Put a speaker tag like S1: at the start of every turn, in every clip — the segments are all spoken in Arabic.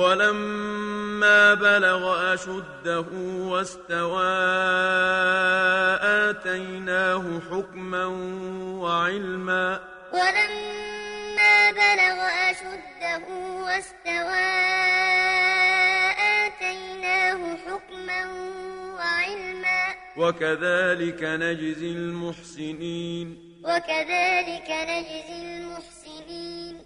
S1: ولما بلغ أشده واستوى آتيناه حكما وعلما.
S2: ولما بلغ أشده واستوى آتيناه حكما وعلما.
S1: وكذلك نجزي المحسنين.
S2: وكذلك نجزي المحسنين.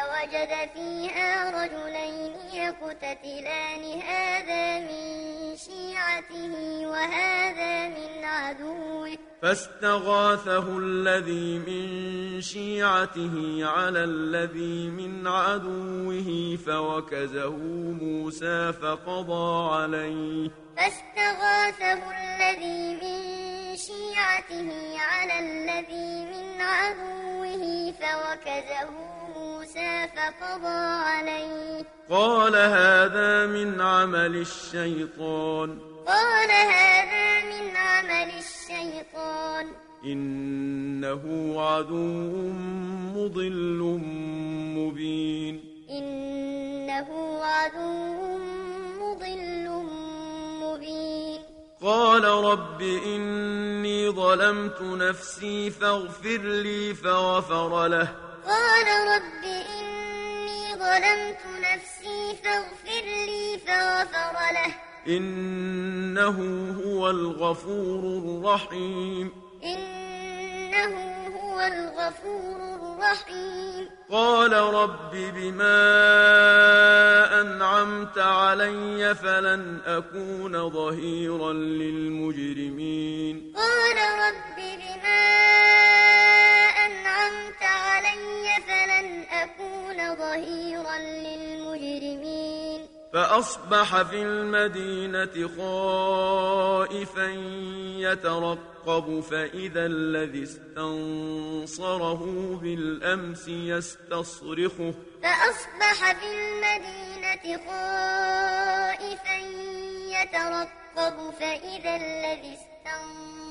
S2: فيها رجلين يقتتلان هذا من شيعته وهذا من عدوه.
S1: فاستغاثه الذي من شيعته على الذي من عدوه فوكزه موسى فقضى عليه.
S2: فاستغاثه الذي من شيعته على الذي من عدوه فوكزه موسى فقضى عليه.
S1: قال هذا من عمل الشيطان.
S2: قال هذا من عمل الشيطان.
S1: إنه عدو مضل مبين.
S2: إنه عدو
S1: قال رب إني ظلمت نفسي فاغفر لي فغفر له.
S2: قال رب إني ظلمت نفسي فاغفر لي فغفر له.
S1: إنه هو الغفور الرحيم.
S2: إنه الغفور الرحيم.
S1: قال رب بما أنعمت علي فلن أكون ظهيرا للمجرمين.
S2: قال رب بما أنعمت علي فلن أكون ظهيرا للمجرمين.
S1: فأصبح في المدينة خائفا يترقب فإذا الذي استنصره بالأمس يستصرخه.
S2: فأصبح في المدينة خائفا يترقب فإذا الذي استنصره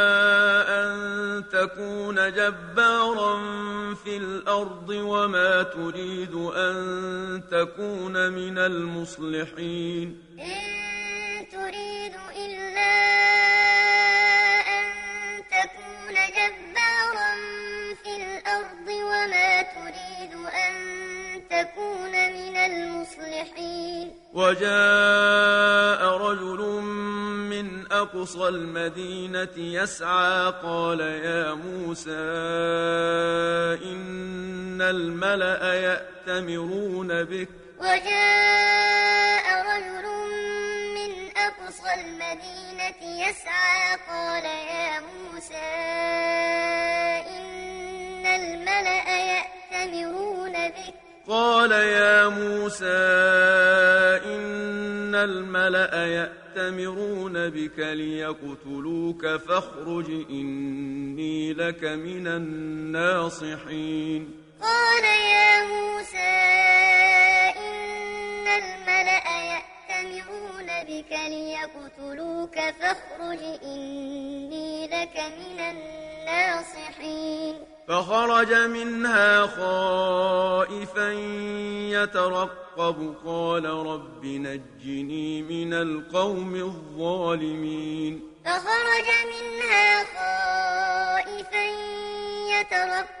S1: تكون جبارا في الأرض وما تريد أن تكون من المصلحين.
S2: إن تريد إلا أن تكون جبارا في الأرض وما تريد أن تكون من المصلحين.
S1: وجاء أقصى المدينة يسعى. قال يا موسى إن الملأ يأتمرون بك.
S2: وجاء رجل من أقصى المدينة يسعى. قال يا موسى إن الملأ يأتمرون بك.
S1: قال يا موسى إن الملأ يأتمرون بك ليقتلوك فاخرج إني لك من الناصحين.
S2: قال يا موسى إن الملأ يأتمرون بك ليقتلوك فاخرج إني لك من ناصحين
S1: فخرج منها خائفا يترقب. قال رب نجني من القوم الظالمين.
S2: فخرج منها خائفا يترقب.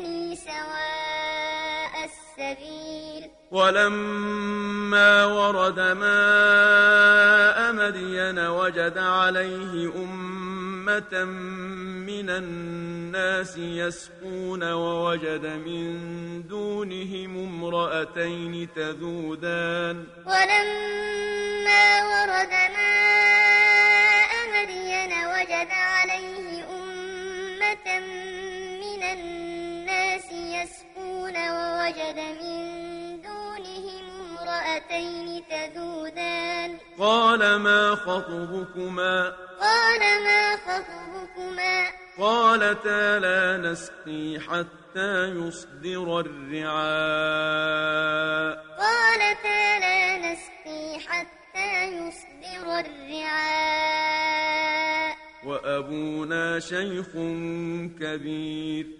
S2: يهديني سواء السبيل.
S1: ولما ورد ماء مدين وجد عليه أمة من الناس يسقون ووجد من دونهم امرأتين تذودان.
S2: ولما ورد ماء مدين وجد عليه أمة من الناس يسقون ووجد من دونهم امرأتين تذودان.
S1: قال ما خطبكما؟
S2: قال ما خطبكما؟
S1: قالتا لا نسقي حتى يصدر الرعاء.
S2: قالتا لا نسقي حتى يصدر الرعاء.
S1: وأبونا شيخ كبير.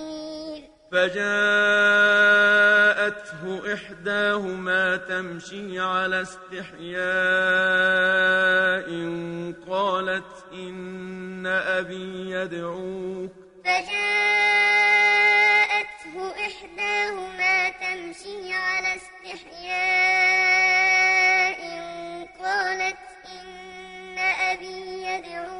S2: فقير
S1: فجاءته إحداهما تمشي على استحياء قالت إن أبي يدعوك.
S2: فجاءته إحداهما تمشي على استحياء قالت إن أبي يدعوك.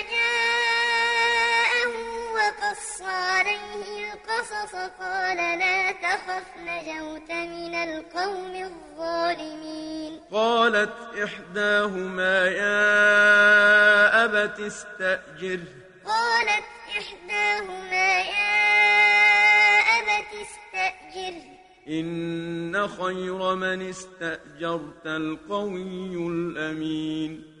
S2: وقص عليه القصص قال لا تخف نجوت من القوم الظالمين.
S1: قالت إحداهما يا أبت استأجره
S2: قالت إحداهما يا أبت استأجره
S1: إن خير من استأجرت القوي الأمين.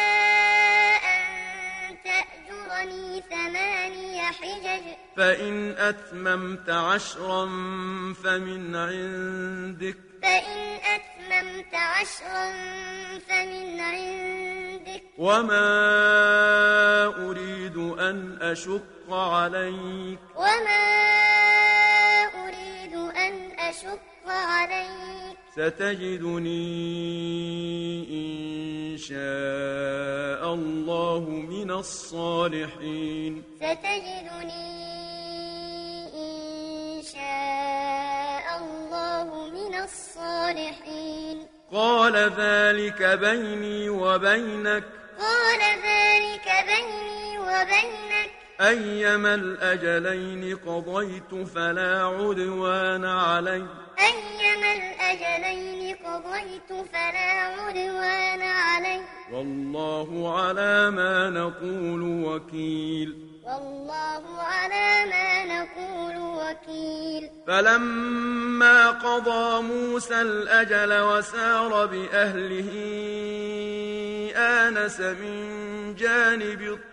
S2: تأجرني ثماني حجج.
S1: فإن أتممت عشرا فمن عندك.
S2: فإن أتممت عشرا فمن عندك.
S1: وما أريد أن أشق عليك.
S2: وما أريد أن أشق عليك.
S1: ستجدني إن شاء الله من الصالحين.
S2: ستجدني إن شاء الله من الصالحين.
S1: قال ذلك بيني وبينك.
S2: قال ذلك بيني بينك
S1: أيما الأجلين قضيت فلا عدوان علي.
S2: أيما الأجلين قضيت فلا عدوان علي.
S1: والله على ما نقول وكيل.
S2: والله على ما نقول وكيل.
S1: فلما قضى موسى الأجل وسار بأهله آنس من جانب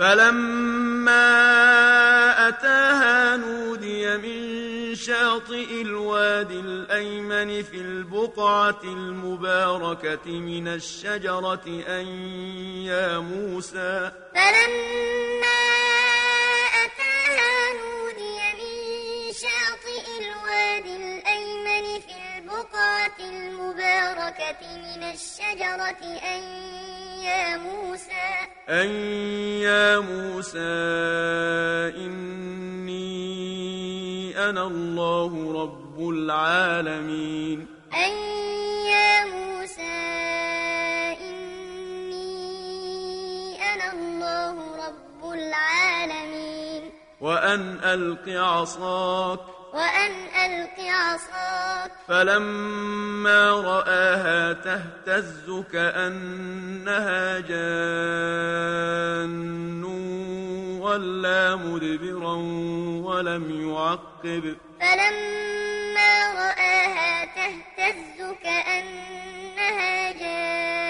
S1: فلما أتاها نودي من شاطئ الوادي الأيمن في البقعة المباركة من الشجرة أن يا موسى
S2: فلما أتاها نودي من شاطئ الوادي الأيمن في البقعة المباركة من الشجرة أن يا موسى.
S1: أن يا موسى إني أنا الله رب العالمين.
S2: أن يا موسى إني أنا الله رب العالمين.
S1: وأن ألق عصاك
S2: وأن ألق عصاك.
S1: فلما رآها تهتز كأنها جان ولا مدبرا ولم يعقب.
S2: فلما رآها تهتز كأنها جان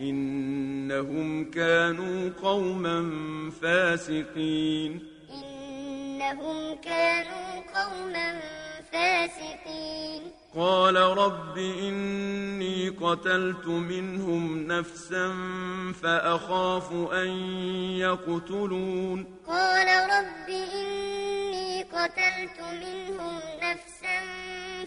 S1: إنهم كانوا قوما فاسقين.
S2: إنهم كانوا قوما فاسقين.
S1: قال رب إني قتلت منهم نفسا فأخاف أن يقتلون.
S2: قال رب إني قتلت منهم نفسا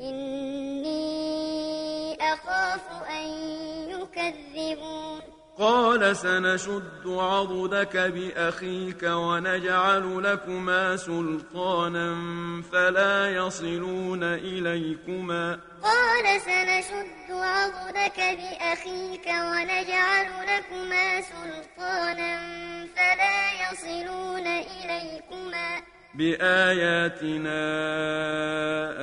S2: إني أخاف أن يكذبون.
S1: قال سنشد عضدك بأخيك ونجعل لكما سلطانا فلا يصلون إليكما.
S2: قال سنشد عضدك بأخيك ونجعل لكما سلطانا فلا يصلون إليكما.
S1: بآياتنا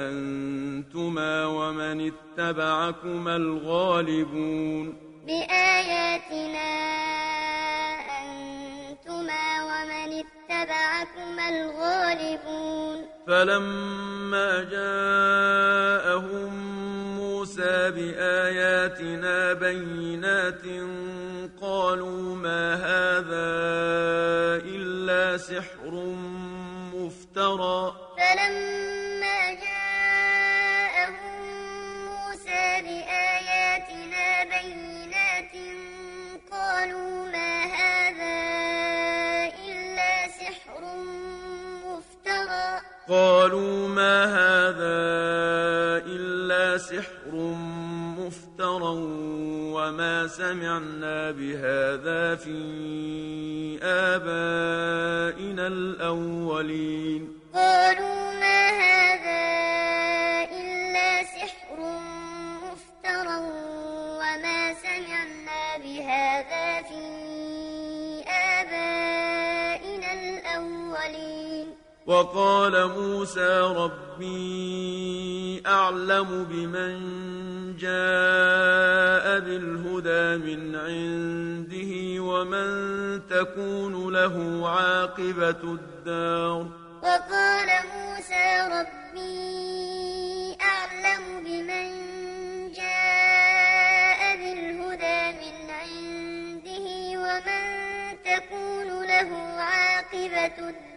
S1: أنتما ومن اتبعكما الغالبون.
S2: بآياتنا أنتما ومن اتبعكما الغالبون.
S1: فلما جاءهم موسى بآياتنا بينات قالوا ما هذا إلا سحر مفترى
S2: فلما جاءهم موسى بآياتنا بينات قالوا ما هذا إلا سحر مفترى.
S1: قالوا ما هذا إلا سحر مفترى وما سمعنا بهذا في آبائنا الأولين.
S2: قالوا ما هذا
S1: وقال موسى ربي أعلم بمن جاء بالهدى من عنده ومن تكون له عاقبة الدار.
S2: وقال موسى ربي أعلم بمن جاء بالهدى من عنده ومن تكون له عاقبة الدار.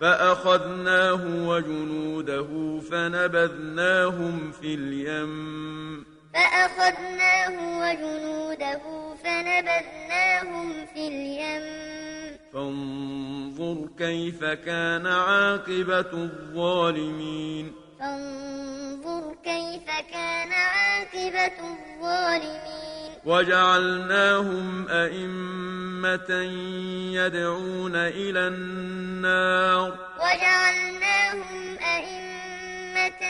S1: فأخذناه وجنوده فنبذناهم في اليم.
S2: فأخذناه وجنوده فنبذناهم في اليم.
S1: فانظر كيف كان عاقبة الظالمين.
S2: فانظر كيف كان عاقبة الظالمين.
S1: وجعلناهم أئمة يدعون إلى النار.
S2: وجعلناهم أئمة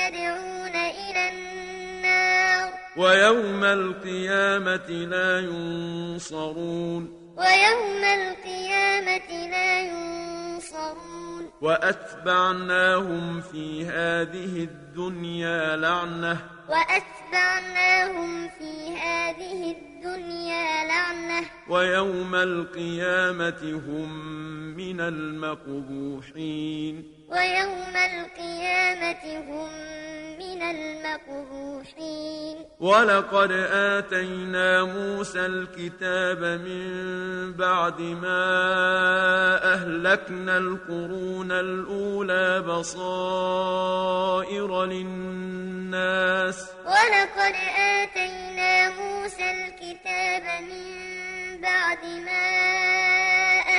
S2: يدعون إلى النار.
S1: ويوم القيامة لا ينصرون.
S2: ويوم القيامة لا ينصرون.
S1: وأتبعناهم في هذه الدنيا لعنة.
S2: وأتبعناهم في هذه الدنيا لعنة.
S1: ويوم القيامة هم من المقبوحين.
S2: ويوم القيامة هم من المقبوحين.
S1: ولقد آتينا موسى الكتاب من بعد ما أهلكنا القرون الأولى بصائر للناس.
S2: ولقد آتينا موسى الكتاب من بعد ما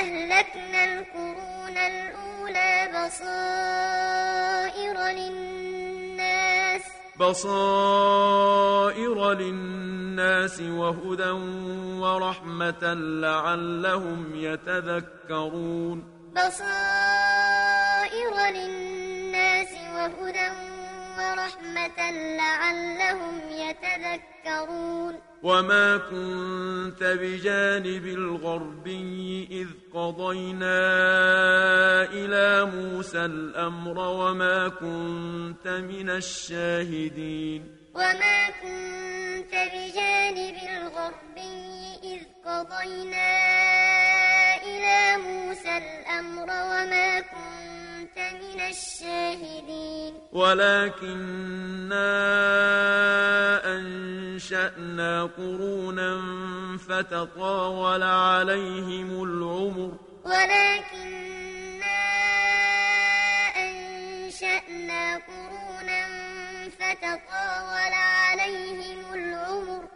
S2: أهلكنا القرون الأولى بصائر للناس.
S1: بصائر للناس وهدى ورحمة لعلهم يتذكرون.
S2: بصائر للناس وهدى ورحمة لعلهم يتذكرون.
S1: وما كنت بجانب الغربي إذ قضينا إلى موسى الأمر وما كنت من الشاهدين.
S2: وما كنت بجانب الغربي إذ قضينا إلى موسى الأمر وما كنت من الشاهدين.
S1: ولكننا أنشأنا قرونا فتطاول عليهم العمر.
S2: ولكننا أنشأنا قرونا فتطاول عليهم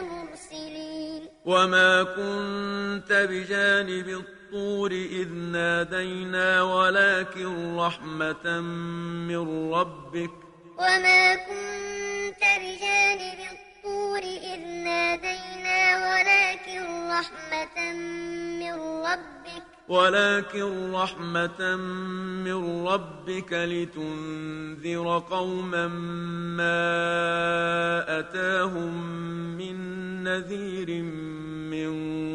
S2: مرسلين.
S1: وما كنت بجانب الطور إذ نادينا ولكن رحمة من ربك.
S2: وما كنت بجانب الطور إذ نادينا ولكن رحمة من ربك.
S1: ولكن رحمة من ربك لتنذر قوما ما أتاهم من نذير من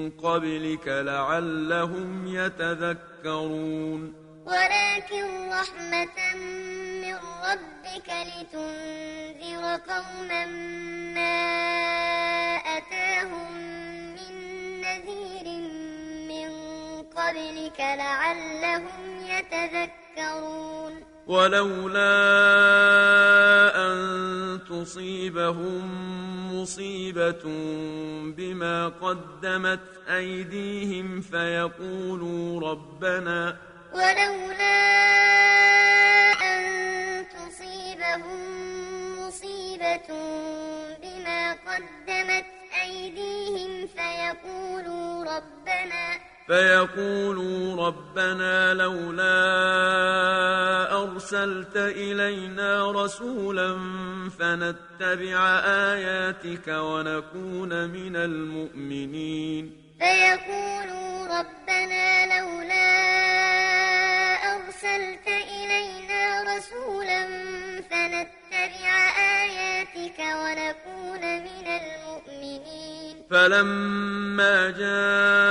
S1: قبلك لعلهم يتذكرون.
S2: ولكن رحمة من ربك لتنذر قوما ما أتاهم من نذير قبلك لعلهم يتذكرون.
S1: ولولا أن تصيبهم مصيبة بما قدمت أيديهم فيقولوا ربنا
S2: ولولا أن تصيبهم مصيبة بما قدمت أيديهم فيقولوا ربنا
S1: فيقولوا ربنا لولا أرسلت إلينا رسولا فنتبع آياتك ونكون من المؤمنين.
S2: فيقولوا ربنا لولا أرسلت إلينا رسولا فنتبع آياتك ونكون من المؤمنين.
S1: فلما جاءهم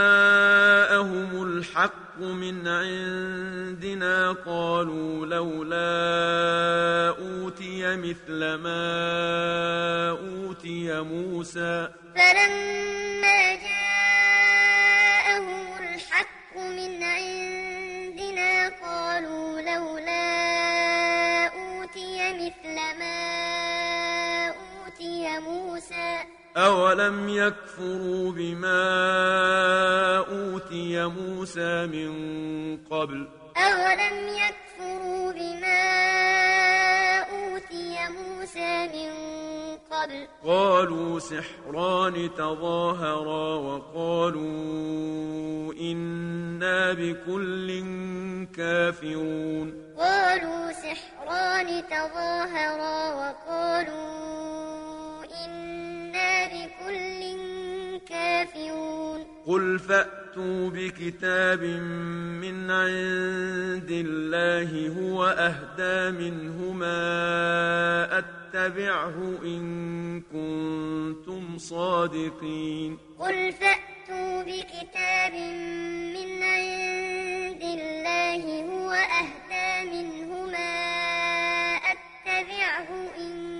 S1: الحق من عندنا قالوا لولا أوتي مثل ما أوتي موسى.
S2: فلما جاءهم الحق من عندنا قالوا لولا أوتي مثل ما أوتي موسى.
S1: أولم يكفروا بما موسى من قبل.
S2: أولم يكفروا بما أوتي موسى من قبل؟
S1: قالوا سحران تظاهرا وقالوا إنا بكل كافرون.
S2: قالوا سحران تظاهرا وقالوا إنا بكل كافرون.
S1: قل فأتوا بكتاب من عند الله هو أهدى منهما أتبعه إن كنتم صادقين.
S2: قل فأتوا بكتاب من عند الله هو أهدى منهما أتبعه إن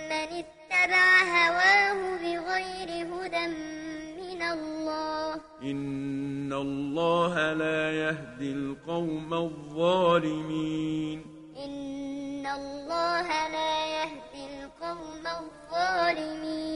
S2: اتبع هواه بغير هدى من الله
S1: إن الله لا يهدي القوم الظالمين
S2: إن الله لا يهدي القوم الظالمين